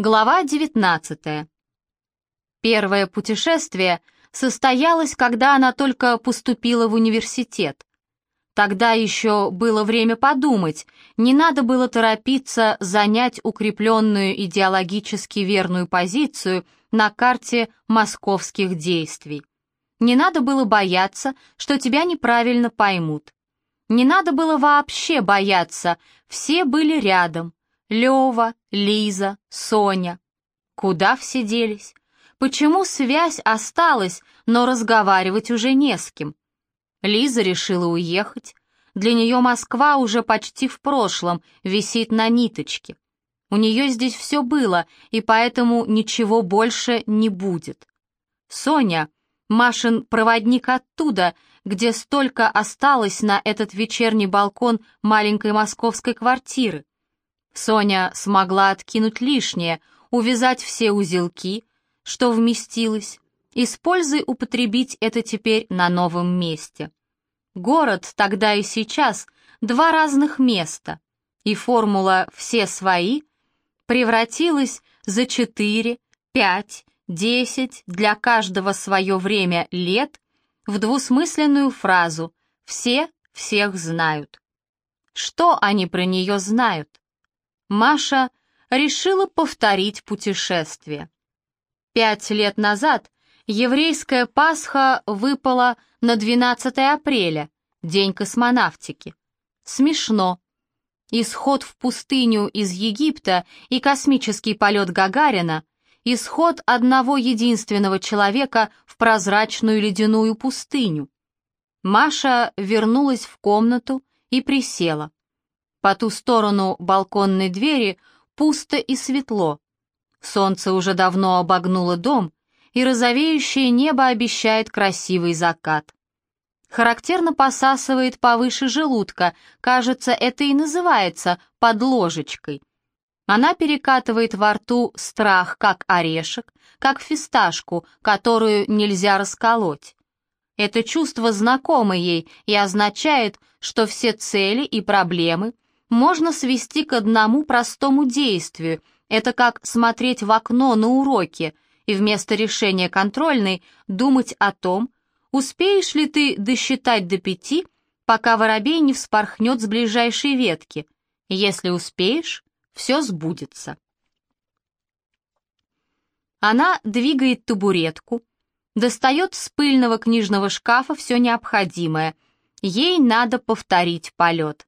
Глава 19. Первое путешествие состоялось, когда она только поступила в университет. Тогда еще было время подумать, не надо было торопиться занять укрепленную идеологически верную позицию на карте московских действий. Не надо было бояться, что тебя неправильно поймут. Не надо было вообще бояться, все были рядом, Лева, Лиза, Соня. Куда все делись? Почему связь осталась, но разговаривать уже не с кем? Лиза решила уехать. Для нее Москва уже почти в прошлом, висит на ниточке. У нее здесь все было, и поэтому ничего больше не будет. Соня, Машин проводник оттуда, где столько осталось на этот вечерний балкон маленькой московской квартиры. Соня смогла откинуть лишнее, увязать все узелки, что вместилось, и с пользой употребить это теперь на новом месте. Город тогда и сейчас — два разных места, и формула «все свои» превратилась за четыре, пять, десять, для каждого свое время лет в двусмысленную фразу «все всех знают». Что они про нее знают? Маша решила повторить путешествие. Пять лет назад еврейская Пасха выпала на 12 апреля, день космонавтики. Смешно. Исход в пустыню из Египта и космический полет Гагарина — исход одного единственного человека в прозрачную ледяную пустыню. Маша вернулась в комнату и присела. По ту сторону балконной двери пусто и светло. Солнце уже давно обогнуло дом, и розовеющее небо обещает красивый закат. Характерно посасывает повыше желудка, кажется, это и называется под ложечкой. Она перекатывает во рту страх, как орешек, как фисташку, которую нельзя расколоть. Это чувство знакомо ей и означает, что все цели и проблемы — можно свести к одному простому действию. Это как смотреть в окно на уроке и вместо решения контрольной думать о том, успеешь ли ты досчитать до пяти, пока воробей не вспорхнет с ближайшей ветки. Если успеешь, все сбудется. Она двигает табуретку, достает с пыльного книжного шкафа все необходимое. Ей надо повторить полет.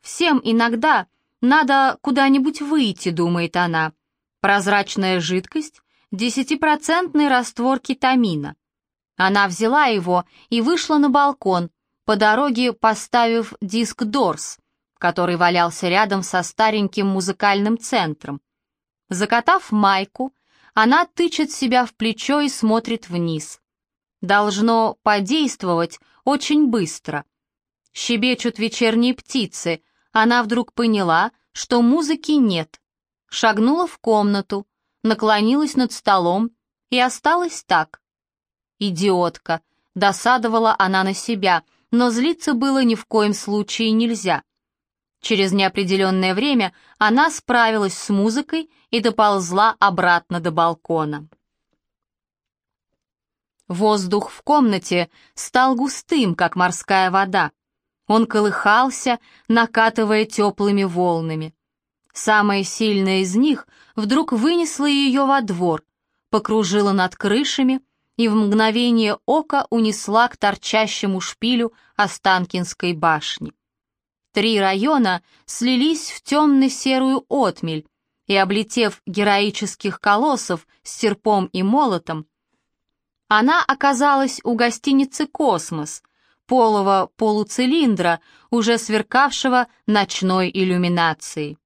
Всем иногда надо куда-нибудь выйти, думает она. Прозрачная жидкость, десятипроцентный раствор кетамина. Она взяла его и вышла на балкон, по дороге поставив диск Дорс, который валялся рядом со стареньким музыкальным центром. Закатав майку, она тычет себя в плечо и смотрит вниз. Должно подействовать очень быстро. Щебечут вечерние птицы, она вдруг поняла, что музыки нет. Шагнула в комнату, наклонилась над столом и осталась так. «Идиотка!» — досадовала она на себя, но злиться было ни в коем случае нельзя. Через неопределенное время она справилась с музыкой и доползла обратно до балкона. Воздух в комнате стал густым, как морская вода. Он колыхался, накатывая теплыми волнами. Самая сильная из них вдруг вынесла ее во двор, покружила над крышами и в мгновение ока унесла к торчащему шпилю Останкинской башни. Три района слились в темно-серую отмель, и, облетев героических колоссов с серпом и молотом, она оказалась у гостиницы «Космос», полого полуцилиндра, уже сверкавшего ночной иллюминацией.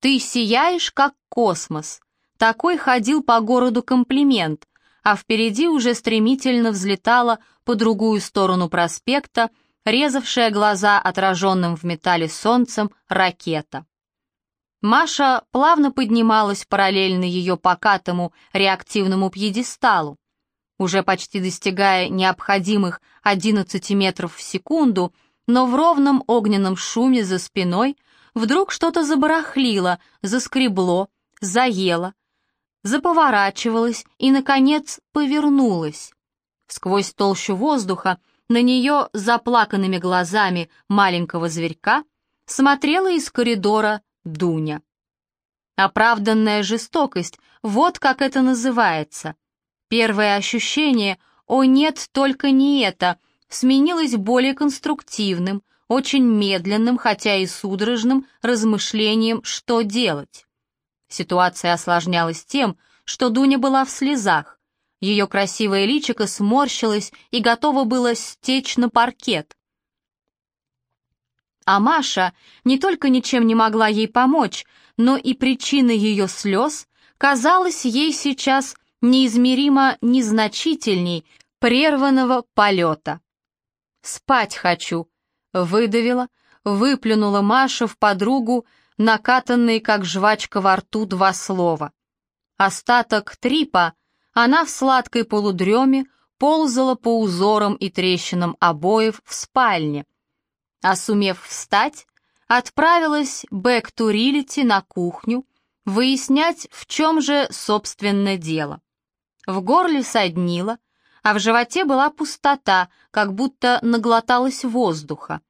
«Ты сияешь, как космос», такой ходил по городу комплимент, а впереди уже стремительно взлетала по другую сторону проспекта, резавшая глаза отраженным в металле солнцем ракета. Маша плавно поднималась параллельно ее покатому реактивному пьедесталу, уже почти достигая необходимых 11 метров в секунду, но в ровном огненном шуме за спиной вдруг что-то забарахлило, заскребло, заело, заповорачивалась и, наконец, повернулась. Сквозь толщу воздуха на нее заплаканными глазами маленького зверька смотрела из коридора Дуня. Оправданная жестокость, вот как это называется. Первое ощущение «О нет, только не это» сменилось более конструктивным, очень медленным, хотя и судорожным размышлением, что делать. Ситуация осложнялась тем, что Дуня была в слезах. Ее красивое личико сморщилось и готово было стечь на паркет. А Маша не только ничем не могла ей помочь, но и причина ее слез казалась ей сейчас неизмеримо незначительней прерванного полета. «Спать хочу», — выдавила, выплюнула Маша в подругу, накатанные, как жвачка во рту, два слова. Остаток трипа она в сладкой полудреме ползала по узорам и трещинам обоев в спальне, а сумев встать, отправилась бэк to на кухню, выяснять, в чем же, собственно, дело. В горле соднило, а в животе была пустота, как будто наглоталась воздуха.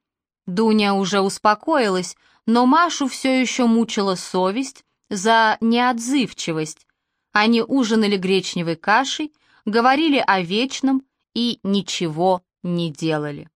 Дуня уже успокоилась, но Машу все еще мучила совесть за неотзывчивость. Они ужинали гречневой кашей, говорили о вечном и ничего не делали.